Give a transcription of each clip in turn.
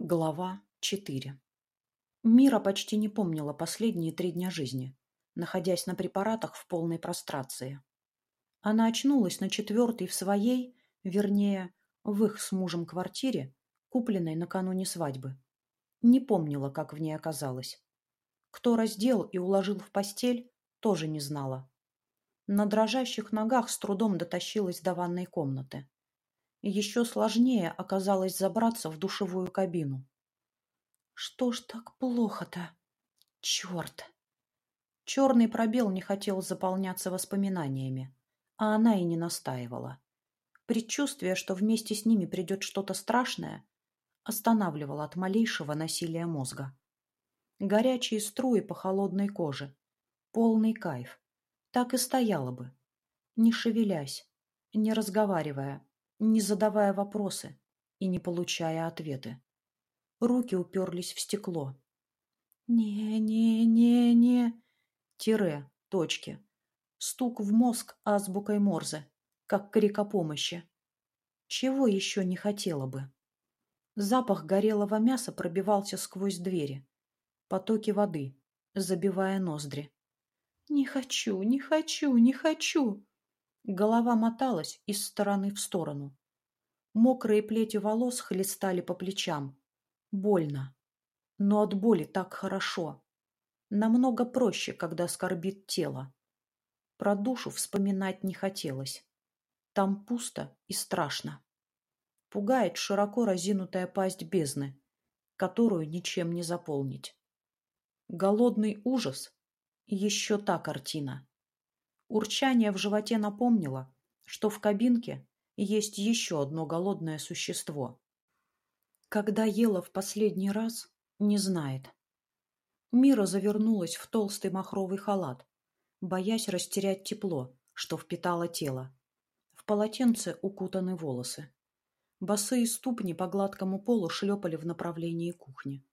Глава 4. Мира почти не помнила последние три дня жизни, находясь на препаратах в полной прострации. Она очнулась на четвертой в своей, вернее, в их с мужем квартире, купленной накануне свадьбы. Не помнила, как в ней оказалась. Кто раздел и уложил в постель, тоже не знала. На дрожащих ногах с трудом дотащилась до ванной комнаты. Еще сложнее оказалось забраться в душевую кабину. Что ж так плохо-то? Черт! Черный пробел не хотел заполняться воспоминаниями, а она и не настаивала. Предчувствие, что вместе с ними придет что-то страшное, останавливало от малейшего насилия мозга. Горячие струи по холодной коже. Полный кайф. Так и стояла бы, не шевелясь, не разговаривая, не задавая вопросы и не получая ответы. Руки уперлись в стекло. «Не-не-не-не...» Тире, точки. Стук в мозг азбукой Морзе, как крик о помощи. Чего еще не хотела бы? Запах горелого мяса пробивался сквозь двери. Потоки воды, забивая ноздри. «Не хочу, не хочу, не хочу!» Голова моталась из стороны в сторону. Мокрые плети волос хлестали по плечам. Больно. Но от боли так хорошо. Намного проще, когда скорбит тело. Про душу вспоминать не хотелось. Там пусто и страшно. Пугает широко разинутая пасть бездны, которую ничем не заполнить. Голодный ужас — еще та картина. Урчание в животе напомнило, что в кабинке есть еще одно голодное существо. Когда ела в последний раз, не знает. Мира завернулась в толстый махровый халат, боясь растерять тепло, что впитало тело. В полотенце укутаны волосы. Босые ступни по гладкому полу шлепали в направлении кухни.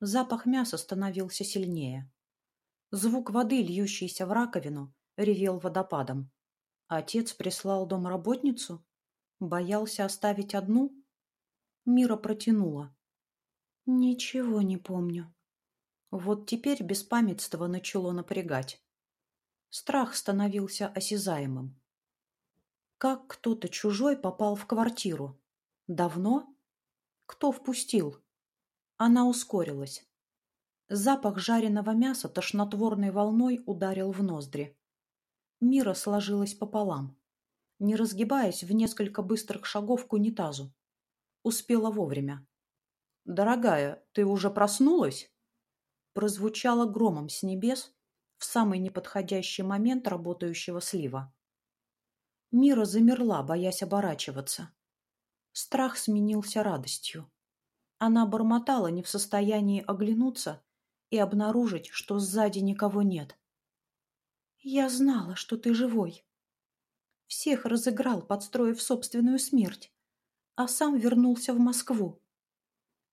Запах мяса становился сильнее. Звук воды, льющейся в раковину, ревел водопадом. Отец прислал домработницу? Боялся оставить одну? Мира протянула. Ничего не помню. Вот теперь беспамятство начало напрягать. Страх становился осязаемым. Как кто-то чужой попал в квартиру? Давно? Кто впустил? Она ускорилась. Запах жареного мяса тошнотворной волной ударил в ноздри. Мира сложилась пополам, не разгибаясь в несколько быстрых шагов к унитазу. Успела вовремя. «Дорогая, ты уже проснулась?» Прозвучало громом с небес в самый неподходящий момент работающего слива. Мира замерла, боясь оборачиваться. Страх сменился радостью. Она бормотала, не в состоянии оглянуться и обнаружить, что сзади никого нет. Я знала, что ты живой. Всех разыграл, подстроив собственную смерть, а сам вернулся в Москву.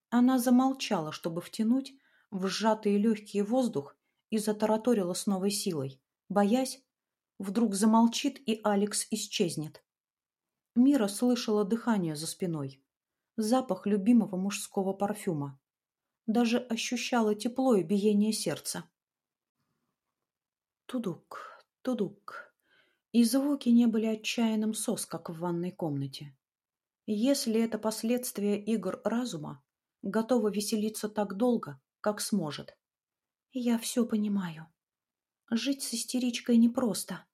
Она замолчала, чтобы втянуть в сжатый легкий воздух и затараторила с новой силой, боясь, вдруг замолчит и Алекс исчезнет. Мира слышала дыхание за спиной, запах любимого мужского парфюма. Даже ощущала тепло и биение сердца. Тудук, тудук. И звуки не были отчаянным сос, как в ванной комнате. Если это последствия игр разума, готова веселиться так долго, как сможет. Я все понимаю. Жить с истеричкой непросто.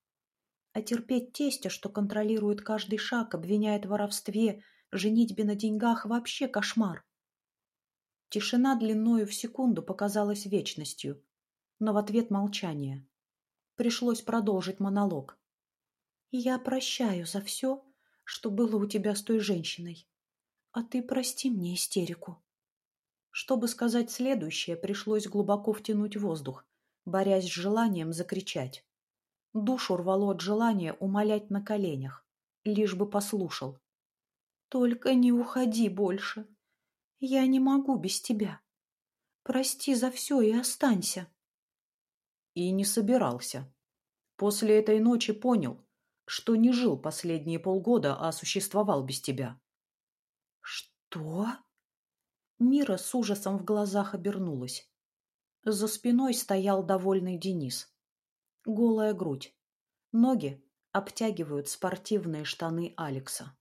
А терпеть тестя, что контролирует каждый шаг, обвиняет в воровстве, женитьбе на деньгах, вообще кошмар. Тишина длиною в секунду показалась вечностью, но в ответ молчание. Пришлось продолжить монолог. «Я прощаю за все, что было у тебя с той женщиной. А ты прости мне истерику». Чтобы сказать следующее, пришлось глубоко втянуть воздух, борясь с желанием закричать. Душу рвало от желания умолять на коленях, лишь бы послушал. «Только не уходи больше. Я не могу без тебя. Прости за все и останься». И не собирался. После этой ночи понял, что не жил последние полгода, а существовал без тебя. «Что?» Мира с ужасом в глазах обернулась. За спиной стоял довольный Денис. Голая грудь. Ноги обтягивают спортивные штаны Алекса.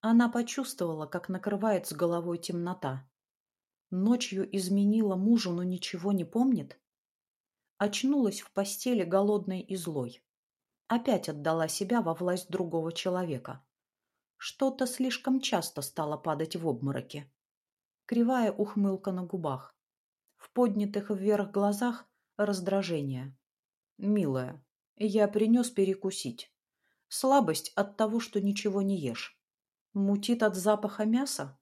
Она почувствовала, как накрывает с головой темнота. Ночью изменила мужу, но ничего не помнит? Очнулась в постели голодной и злой. Опять отдала себя во власть другого человека. Что-то слишком часто стало падать в обмороки. Кривая ухмылка на губах. В поднятых вверх глазах раздражение. «Милая, я принес перекусить. Слабость от того, что ничего не ешь. Мутит от запаха мяса?»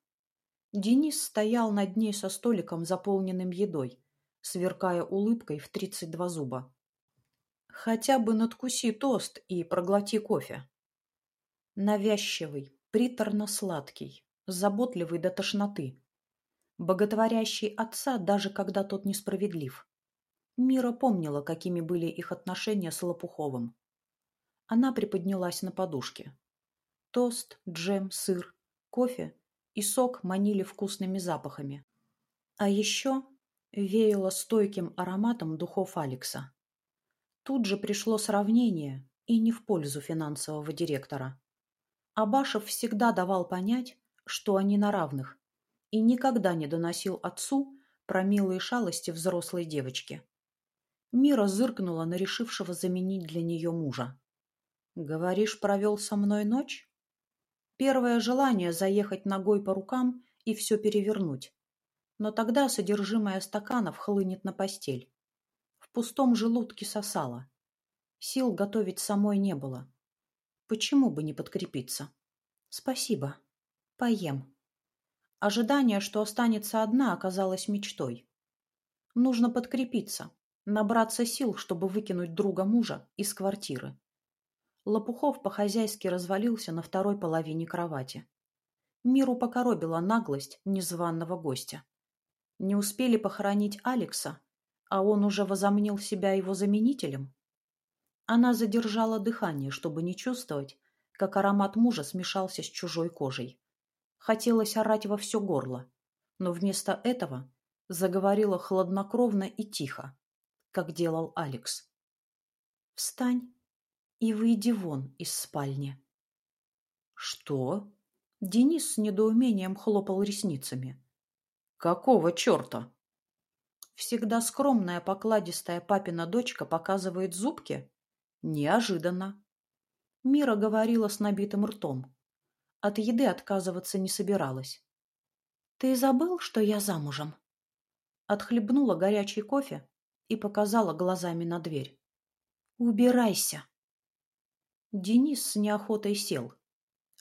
Денис стоял над ней со столиком, заполненным едой, сверкая улыбкой в тридцать два зуба. «Хотя бы надкуси тост и проглоти кофе». Навязчивый, приторно-сладкий, заботливый до тошноты, боготворящий отца, даже когда тот несправедлив. Мира помнила, какими были их отношения с Лопуховым. Она приподнялась на подушке. Тост, джем, сыр, кофе и сок манили вкусными запахами. А еще веяло стойким ароматом духов Алекса. Тут же пришло сравнение, и не в пользу финансового директора. Абашев всегда давал понять, что они на равных, и никогда не доносил отцу про милые шалости взрослой девочки. Мира зыркнула на решившего заменить для нее мужа. «Говоришь, провел со мной ночь?» Первое желание заехать ногой по рукам и все перевернуть. Но тогда содержимое стаканов хлынет на постель. В пустом желудке сосало. Сил готовить самой не было. Почему бы не подкрепиться? Спасибо. Поем. Ожидание, что останется одна, оказалось мечтой. Нужно подкрепиться, набраться сил, чтобы выкинуть друга мужа из квартиры. Лопухов по-хозяйски развалился на второй половине кровати. Миру покоробила наглость незваного гостя. Не успели похоронить Алекса, а он уже возомнил себя его заменителем? Она задержала дыхание, чтобы не чувствовать, как аромат мужа смешался с чужой кожей. Хотелось орать во все горло, но вместо этого заговорила хладнокровно и тихо, как делал Алекс. «Встань и выйди вон из спальни». «Что?» Денис с недоумением хлопал ресницами. «Какого черта?» Всегда скромная покладистая папина дочка показывает зубки? Неожиданно. Мира говорила с набитым ртом. От еды отказываться не собиралась. «Ты забыл, что я замужем?» Отхлебнула горячий кофе и показала глазами на дверь. «Убирайся!» Денис с неохотой сел.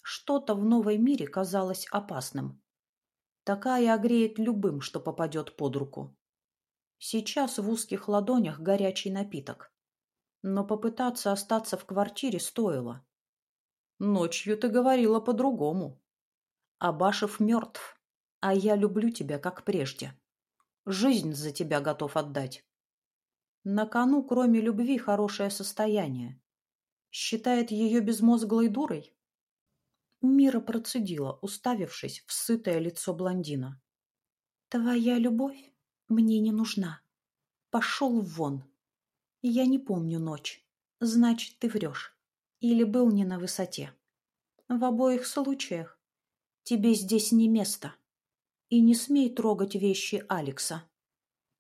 Что-то в новой мире казалось опасным. Такая огреет любым, что попадет под руку. Сейчас в узких ладонях горячий напиток. Но попытаться остаться в квартире стоило. Ночью ты говорила по-другому. Абашев мертв, а я люблю тебя, как прежде. Жизнь за тебя готов отдать. На кону, кроме любви, хорошее состояние. Считает ее безмозглой дурой? Мира процедила, уставившись в сытое лицо блондина. «Твоя любовь мне не нужна. Пошел вон. Я не помню ночь. Значит, ты врешь или был не на высоте. В обоих случаях тебе здесь не место. И не смей трогать вещи Алекса.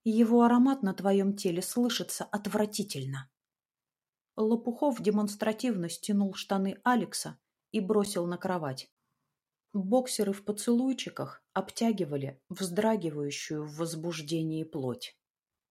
Его аромат на твоем теле слышится отвратительно. Лопухов демонстративно стянул штаны Алекса и бросил на кровать. Боксеры в поцелуйчиках обтягивали вздрагивающую в возбуждении плоть.